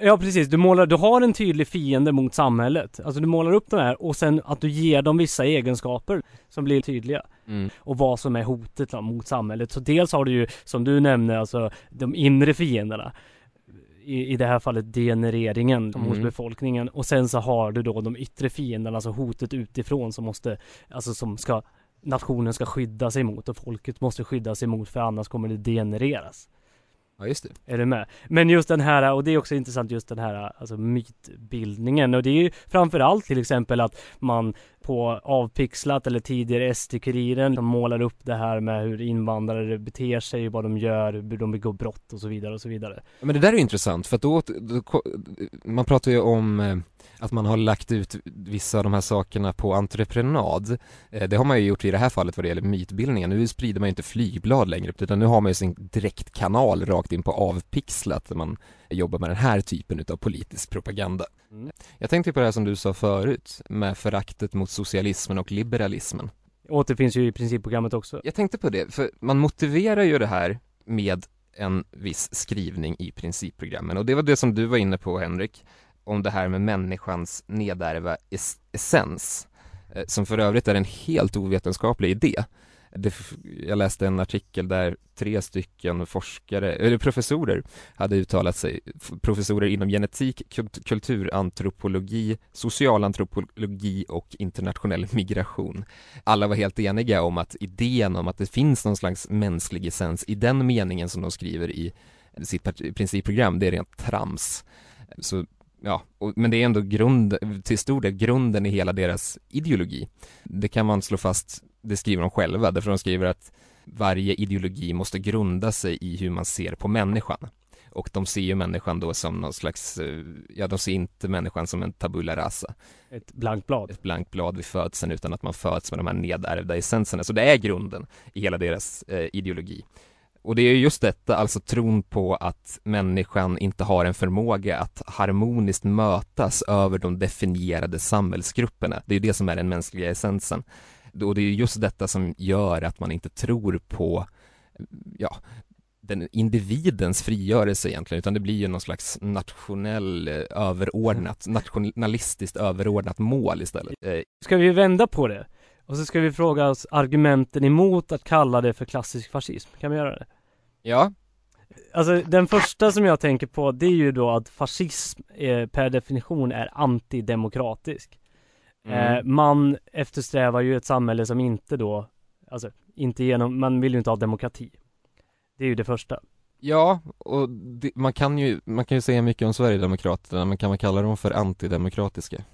Ja precis, du målar, du har en tydlig fiende mot samhället. Alltså du målar upp den här och sen att du ger dem vissa egenskaper som blir tydliga. Mm. Och vad som är hotet då, mot samhället. Så dels har du ju, som du nämnde, alltså de inre fienderna i, i det här fallet degenereringen mm. hos befolkningen och sen så har du då de yttre fienderna, alltså hotet utifrån som måste, alltså som ska nationen ska skydda sig mot och folket måste skydda sig mot för annars kommer det degenereras. Ja just det. Är du med? Men just den här, och det är också intressant just den här alltså mytbildningen och det är ju framförallt till exempel att man på Avpixlat eller tidigare SD-Kuriren de målar upp det här med hur invandrare beter sig, vad de gör, hur de begår brott och så vidare och så vidare. Men det där är ju intressant för att då, då man pratar ju om eh, att man har lagt ut vissa av de här sakerna på entreprenad. Eh, det har man ju gjort i det här fallet vad det gäller mytbildningen. Nu sprider man ju inte flygblad längre utan nu har man ju sin direktkanal rakt in på avpixlat där man jobbar med den här typen av politisk propaganda. Mm. Jag tänkte på det här som du sa förut med föraktet mot socialismen och liberalismen. Återfinns ju i principprogrammet också. Jag tänkte på det, för man motiverar ju det här med en viss skrivning i principprogrammen och det var det som du var inne på Henrik om det här med människans nedärva ess essens eh, som för övrigt är en helt ovetenskaplig idé. Det, jag läste en artikel där tre stycken forskare, eller professorer hade uttalat sig, professorer inom genetik, kulturantropologi, socialantropologi och internationell migration. Alla var helt eniga om att idén om att det finns någon slags mänsklig essens i den meningen som de skriver i sitt principprogram, det är rent trams. Så ja, och, men det är ändå grund, till stor del grunden i hela deras ideologi. Det kan man slå fast, det skriver de själva, därför de skriver att varje ideologi måste grunda sig i hur man ser på människan. Och de ser ju människan då som någon slags, eh, ja de ser inte människan som en tabula rasa. Ett blankt blad. Ett blankt blad vid födseln utan att man föds med de här nedärvda essenserna. Så det är grunden i hela deras eh, ideologi. Och det är just detta, alltså tron på att människan inte har en förmåga att harmoniskt mötas över de definierade samhällsgrupperna. Det är ju det som är den mänskliga essensen. Och det är just detta som gör att man inte tror på, ja, den individens frigörelse egentligen, utan det blir ju någon slags nationell eh, överordnat, nationalistiskt överordnat mål istället. Eh, ska vi vända på det? Och så ska vi fråga oss argumenten emot att kalla det för klassisk fascism. Kan vi göra det? Ja. Alltså den första som jag tänker på det är ju då att fascism eh, per definition är antidemokratisk. Mm. Eh, man eftersträvar ju ett samhälle som inte då, alltså inte genom, man vill ju inte ha demokrati. Det är ju det första. Ja, och det, man kan ju, man kan ju säga mycket om Sverigedemokraterna, men kan man kalla dem för antidemokratiska?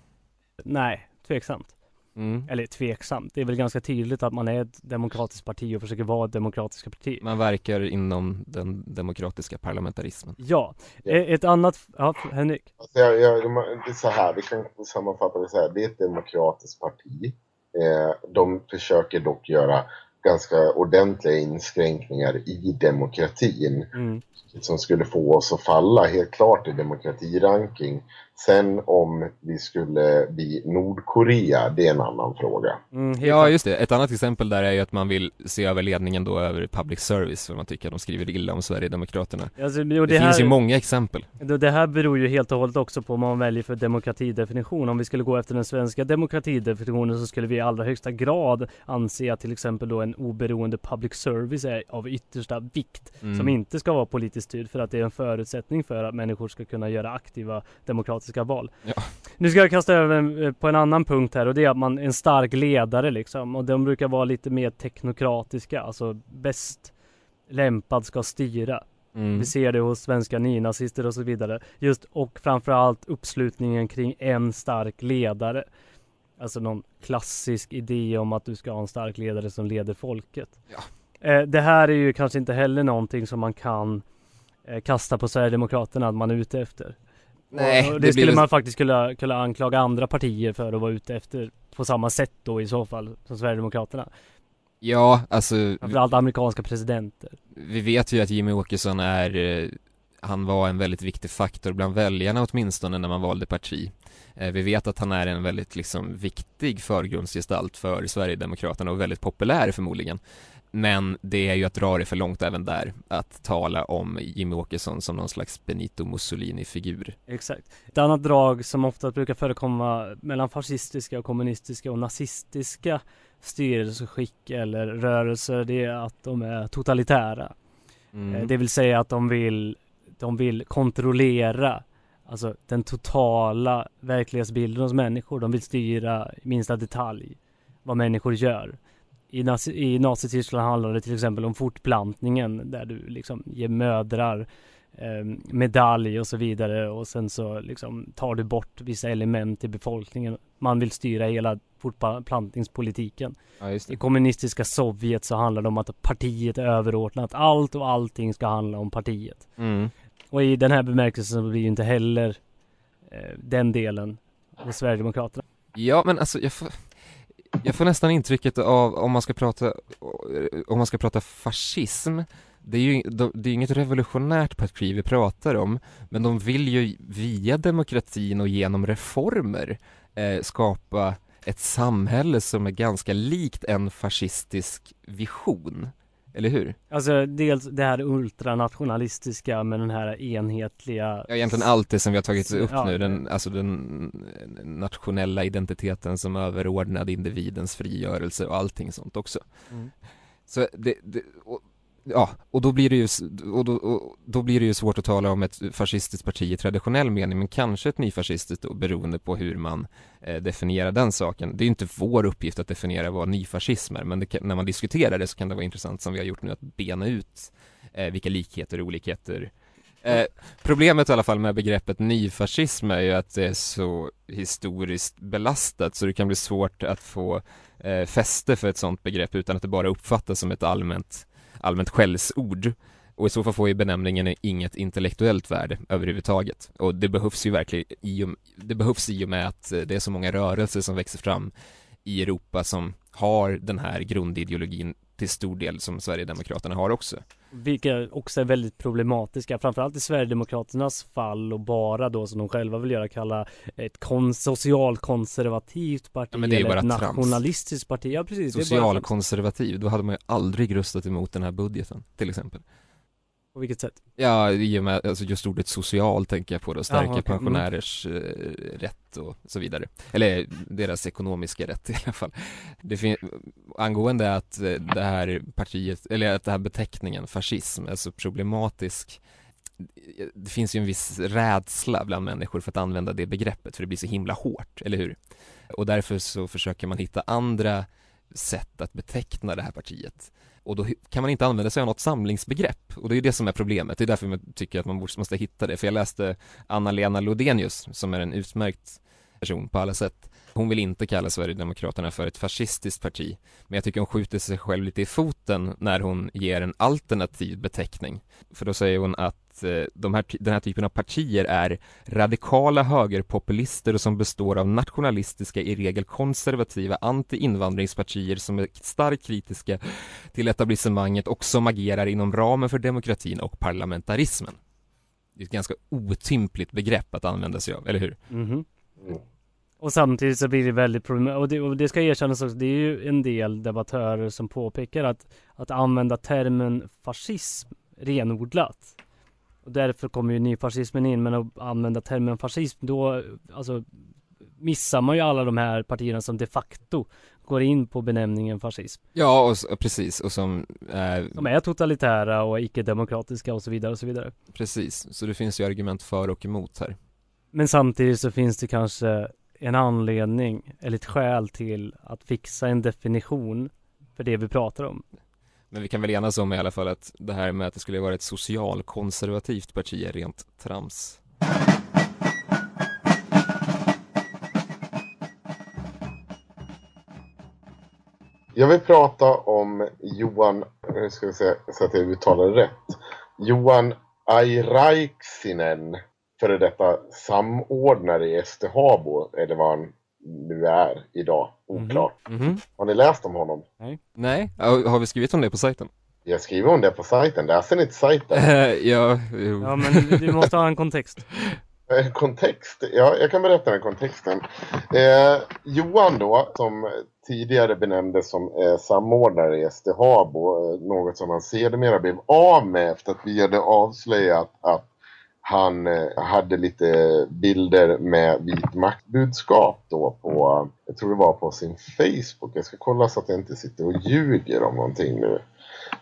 Nej, tveksamt. Mm. Eller tveksamt. Det är väl ganska tydligt att man är ett demokratiskt parti och försöker vara ett demokratiskt parti. Man verkar inom den demokratiska parlamentarismen. Ja, ja. E- ett annat, ja Henrik? Alltså jag, jag, det är så här, vi kan sammanfatta det så här. Det är ett demokratiskt parti. Eh, de försöker dock göra ganska ordentliga inskränkningar i demokratin. Mm. Som skulle få oss att falla helt klart i demokratiranking Sen om vi skulle bli Nordkorea, det är en annan fråga. Mm, ja, just det. Ett annat exempel där är ju att man vill se över ledningen då över public service, för man tycker att de skriver illa om Sverigedemokraterna. Alltså, det, det finns ju många exempel. Det här beror ju helt och hållet också på vad man väljer för demokratidefinition. Om vi skulle gå efter den svenska demokratidefinitionen så skulle vi i allra högsta grad anse att till exempel då en oberoende public service är av yttersta vikt, mm. som inte ska vara politiskt styrd för att det är en förutsättning för att människor ska kunna göra aktiva demokratiska demokratiska val. Ja. Nu ska jag kasta över eh, på en annan punkt här och det är att man är en stark ledare liksom och de brukar vara lite mer teknokratiska, alltså bäst lämpad ska styra. Mm. Vi ser det hos svenska nynazister och så vidare. Just och framförallt uppslutningen kring en stark ledare. Alltså någon klassisk idé om att du ska ha en stark ledare som leder folket. Ja. Eh, det här är ju kanske inte heller någonting som man kan eh, kasta på Sverigedemokraterna att man är ute efter. Nej, det, det skulle man faktiskt kunna, kunna anklaga andra partier för att vara ute efter på samma sätt då i så fall som Sverigedemokraterna. Ja, alltså Framförallt amerikanska presidenter. Vi vet ju att Jimmy Åkesson är eh, han var en väldigt viktig faktor bland väljarna åtminstone när man valde parti. Eh, vi vet att han är en väldigt liksom viktig förgrundsgestalt för Sverigedemokraterna och väldigt populär förmodligen. Men det är ju att dra det för långt även där, att tala om Jimmy Åkesson som någon slags Benito Mussolini-figur. Exakt. Ett annat drag som ofta brukar förekomma mellan fascistiska och kommunistiska och nazistiska styrelseskick eller rörelser, det är att de är totalitära. Mm. Eh, det vill säga att de vill, de vill kontrollera Alltså den totala verklighetsbilden hos människor. De vill styra minsta detalj vad människor gör. i, nazi, i Nazityskland handlade det till exempel om fortplantningen där du liksom ger mödrar eh, medalj och så vidare och sen så liksom tar du bort vissa element i befolkningen. Man vill styra hela fortplantningspolitiken. Ja, I kommunistiska Sovjet så handlar det om att partiet är överordnat. Allt och allting ska handla om partiet. Mm. Och i den här bemärkelsen så blir ju inte heller eh, den delen hos Sverigedemokraterna. Ja, men alltså jag får, jag får nästan intrycket av, om man ska prata, eh, om man ska prata fascism, det är ju det är inget revolutionärt parti vi pratar om, men de vill ju via demokratin och genom reformer eh, skapa ett samhälle som är ganska likt en fascistisk vision. Eller hur? Alltså dels det här ultranationalistiska med den här enhetliga Ja, egentligen allt det som vi har tagit upp Ja. nu, den, alltså den nationella identiteten som överordnad individens frigörelse och allting sånt också. Mm. Så det, det och, ja, och då blir det ju, och då, och då blir det ju svårt att tala om ett fascistiskt parti i traditionell mening, men kanske ett nyfascistiskt då, beroende på hur man eh, definierar den saken. Det är ju inte vår uppgift att definiera vad nyfascism är, men det kan, när man diskuterar det så kan det vara intressant som vi har gjort nu att bena ut eh, vilka likheter och olikheter Eh, problemet i alla fall med begreppet nyfascism är ju att det är så historiskt belastat så det kan bli svårt att få eh, fäste för ett sånt begrepp utan att det bara uppfattas som ett allmänt, allmänt skällsord. Och i så fall får ju benämningen inget intellektuellt värde överhuvudtaget. Och det behövs ju verkligen i och, det behövs i och med att eh, det är så många rörelser som växer fram i Europa som har den här grundideologin till stor del som Sverigedemokraterna har också. Vilka också är väldigt problematiska, framförallt i Sverigedemokraternas fall och bara då som de själva vill göra kalla ett kon- socialkonservativt parti Ja, men det är eller ett bara trams. nationalistiskt parti. Ja precis. Socialkonservativ, då hade man ju aldrig röstat emot den här budgeten, till exempel. På vilket sätt? Ja, i och med, alltså just ordet social tänker jag på då, stärka Jaha, okej. Mm. pensionärers eh, rätt och så vidare. Eller deras ekonomiska rätt i alla fall. Det fin- angående att eh, det här partiet, eller att det här beteckningen fascism är så problematisk det finns ju en viss rädsla bland människor för att använda det begreppet för det blir så himla hårt, eller hur? Och därför så försöker man hitta andra sätt att beteckna det här partiet och då kan man inte använda sig av något samlingsbegrepp. Och det är ju det som är problemet, det är därför jag tycker att man måste hitta det, för jag läste Anna-Lena Lodenius som är en utmärkt person på alla sätt. Hon vill inte kalla Sverigedemokraterna för ett fascistiskt parti. Men jag tycker hon skjuter sig själv lite i foten när hon ger en alternativ beteckning. För då säger hon att eh, de här, den här typen av partier är radikala högerpopulister som består av nationalistiska, i regel konservativa anti-invandringspartier som är starkt kritiska till etablissemanget och som agerar inom ramen för demokratin och parlamentarismen. Det är ett ganska otympligt begrepp att använda sig av, eller hur? Mhm. Mm. Och samtidigt så blir det väldigt problematiskt. Och det, och det ska erkännas också, det är ju en del debattörer som påpekar att, att använda termen fascism renodlat. Och därför kommer ju nyfascismen in, men att använda termen fascism, då alltså missar man ju alla de här partierna som de facto går in på benämningen fascism. Ja, och, s- precis, och som, eh, Som är totalitära och icke-demokratiska och så vidare och så vidare. precis, så det finns ju argument för och emot här. Men samtidigt så finns det kanske en anledning eller ett skäl till att fixa en definition för det vi pratar om. Men vi kan väl enas om i alla fall att det här med att det skulle vara ett socialkonservativt parti är rent trams. Jag vill prata om Johan, nu ska vi se så att jag uttalar det rätt. Johan Airaiksinen, före detta samordnare i ST-Habo, eller vad han nu är idag. Oklart. Mhm. Har ni läst om honom? Nej, Ja, har vi skrivit om det på sajten? Jag skriver om det på sajten. Läser ni inte sajten? ja, jo. Ja men du måste ha en kontext. Eh, Kontext? Ja, jag kan berätta den kontexten. Eh, Johan då, som tidigare benämndes som eh, samordnare i ST-Habo, eh, något som han sedermera blev av med efter att vi hade avslöjat att han eh, hade lite bilder med vit maktbudskap då på, jag tror det var på sin Facebook. Jag ska kolla så att jag inte sitter och ljuger om någonting nu.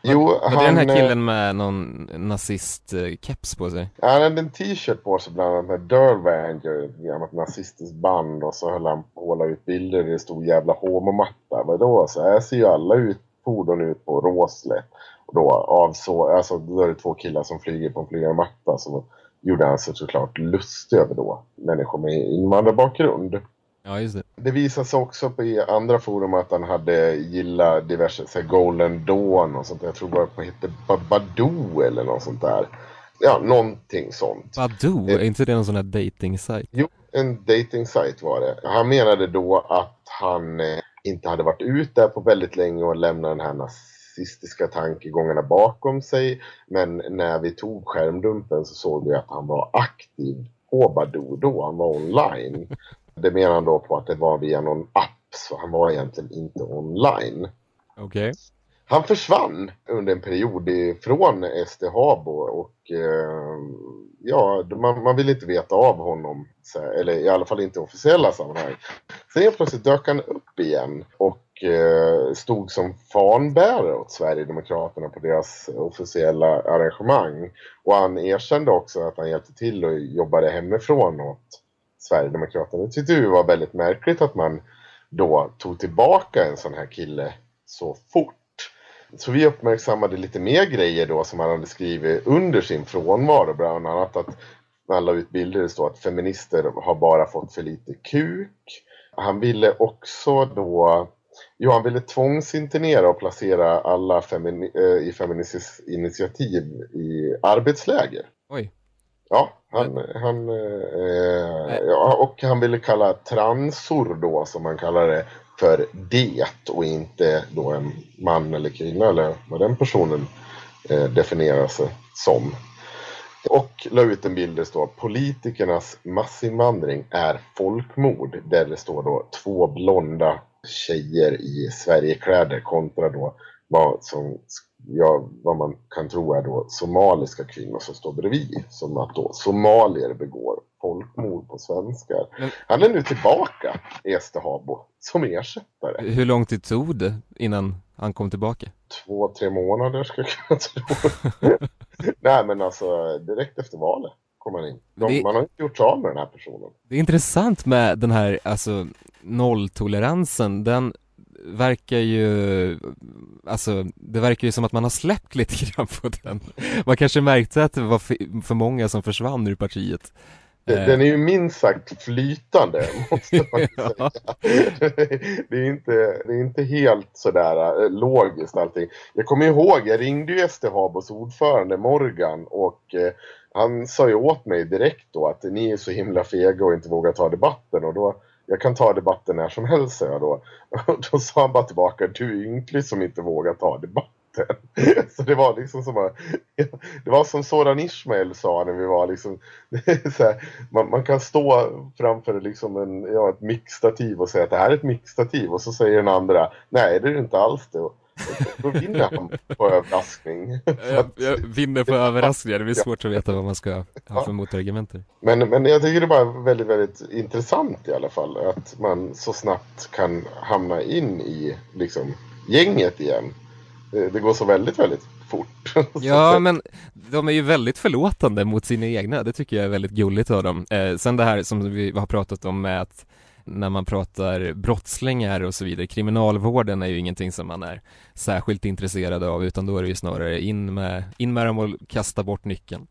Jo, var han, det den här eh, killen med någon nazist-keps på sig? Han hade en t-shirt på sig bland annat med Dirlewanger, ett gammalt nazistiskt band och så höll han på att hålla ut bilder där det stod jävla homomatta. Vadå? Så här ser ju alla ut, fordon ut på Råsle. Och då avså, alltså då är det två killar som flyger på en flygande matta så gjorde han sig såklart lustig över då människor med invandrarbakgrund. Ja, just det. Det visade sig också på i andra forum att han hade gillat diverse så här, Golden Dawn och sånt där. Jag tror bara det hette Badoo eller något sånt där. Ja, någonting sånt. Badoo? Är inte det någon sån här dating -site? Jo, en dating var det. Han menade då att han eh, inte hade varit ute på väldigt länge och lämnat den här nazistiska tankegångarna bakom sig. Men när vi tog skärmdumpen så såg vi att han var aktiv på Badoo då. Han var online. Det menar han då på att det var via någon app så han var egentligen inte online. Okej. Okay. Han försvann under en period från SD Habo och eh, ja, man, man vill inte veta av honom. Eller i alla fall inte i officiella sammanhang. Sen plötsligt dök han upp igen och Eh, stod som fanbärare åt Sverigedemokraterna på deras officiella arrangemang. Och han erkände också att han hjälpte till och jobbade hemifrån åt Sverigedemokraterna. Det tyckte vi var väldigt märkligt att man då tog tillbaka en sån här kille så fort. Så vi uppmärksammade lite mer grejer då som han hade skrivit under sin frånvaro. Bland annat att när han la ut bilder det står att feminister har bara fått för lite kuk. Han ville också då Jo, han ville tvångsinternera och placera alla femini eh, i Feministiskt initiativ i arbetsläger. Oj. Ja, han, han, eh, ja, och han ville kalla transor då, som man kallar det, för det och inte då en man eller kvinna eller vad den personen eh, definierar sig som. Och la ut en bild där det står politikernas massinvandring är folkmord. Där det står då två blonda tjejer i Sverigekläder kontra då vad som ja, vad man kan tro är då somaliska kvinnor som står bredvid. Som att då somalier begår folkmord på svenskar. Men... Han är nu tillbaka, Ester Habo, som ersättare. Hur lång tid tog det innan han kom tillbaka? Två, tre månader ska jag kunna tro. Nej men alltså direkt efter valet kom han in. De, det... Man har inte gjort sig av med den här personen. Det är intressant med den här alltså nolltoleransen. Den verkar ju, alltså det verkar ju som att man har släppt lite grann på den. Man kanske märkte att det var för många som försvann ur partiet. Eh. Den är ju minst sagt flytande, måste man säga. Det är inte, det är inte helt sådär eh, logiskt allting. Jag kommer ihåg, jag ringde ju SD Habos ordförande Morgan och eh, han sa ju åt mig direkt då att ni är så himla fega och inte vågar ta debatten och då jag kan ta debatten när som helst, sa jag då. då sa han bara tillbaka, du är ynklig som inte vågar ta debatten. Så det var liksom som att, det var som Soran Ismail sa när vi var liksom, här, man, man, kan stå framför liksom en, ja, ett mixtativ och säga att det här är ett mixtativ och så säger den andra, nej det är det inte alls det. Då vinner han på överraskning. Jag, jag vinner på överraskning, det blir svårt att veta vad man ska ha för motargumenter. Men, men jag tycker det är bara väldigt, väldigt intressant i alla fall att man så snabbt kan hamna in i liksom, gänget igen. Det, det går så väldigt, väldigt fort. Ja, men de är ju väldigt förlåtande mot sina egna, det tycker jag är väldigt gulligt av dem. Eh, sen det här som vi har pratat om med att när man pratar brottslingar och så vidare. Kriminalvården är ju ingenting som man är särskilt intresserad av utan då är det ju snarare in med, in med dem och kasta bort nyckeln.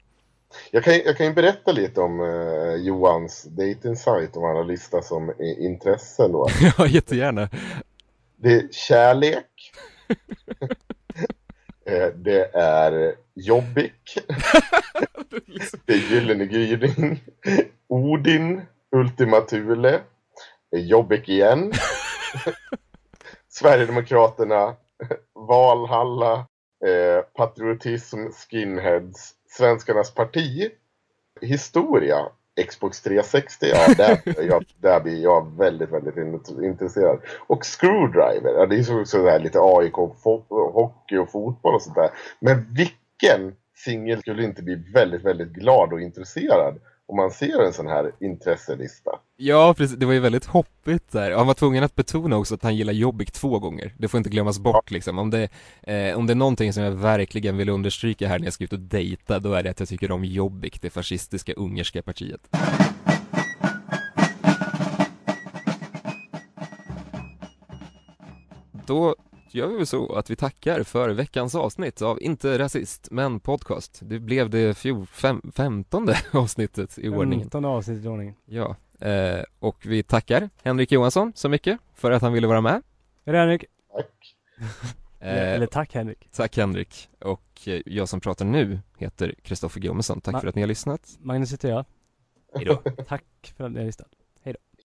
Jag kan, jag kan ju berätta lite om eh, Johans dating-sajt om han har listat som intressen då. ja, jättegärna. Det är kärlek. Eh, det är jobbik. det är gyllene gryning. Odin. Ultima Thule. Jobbik igen. Sverigedemokraterna, Valhalla, eh, patriotism, skinheads, Svenskarnas parti, historia, Xbox 360, ja, där, jag, där blir jag väldigt, väldigt intresserad. Och Screwdriver, ja, det är så, så där lite AIK, hockey och fotboll och sånt där. Men vilken singel skulle inte bli väldigt, väldigt glad och intresserad om man ser en sån här intresselista. Ja, precis. Det var ju väldigt hoppigt där. Han var tvungen att betona också att han gillar Jobbik två gånger. Det får inte glömmas bort liksom. Om det, eh, om det är någonting som jag verkligen vill understryka här när jag ska ut och dejta, då är det att jag tycker om Jobbik, det fascistiska ungerska partiet. Då gör vi väl så att vi tackar för veckans avsnitt av Inte Rasist Men Podcast. Det blev det fjol, fem, femtonde avsnittet i ordningen. Femtonde avsnittet i ordningen. Ja, eh, och vi tackar Henrik Johansson så mycket för att han ville vara med. Det Henrik? Tack. Eh, eller tack Henrik. tack Henrik. Och eh, jag som pratar nu heter Kristoffer Gummesson. Tack Ma- för att ni har lyssnat. Magnus heter jag. Hejdå. Tack för att ni har lyssnat.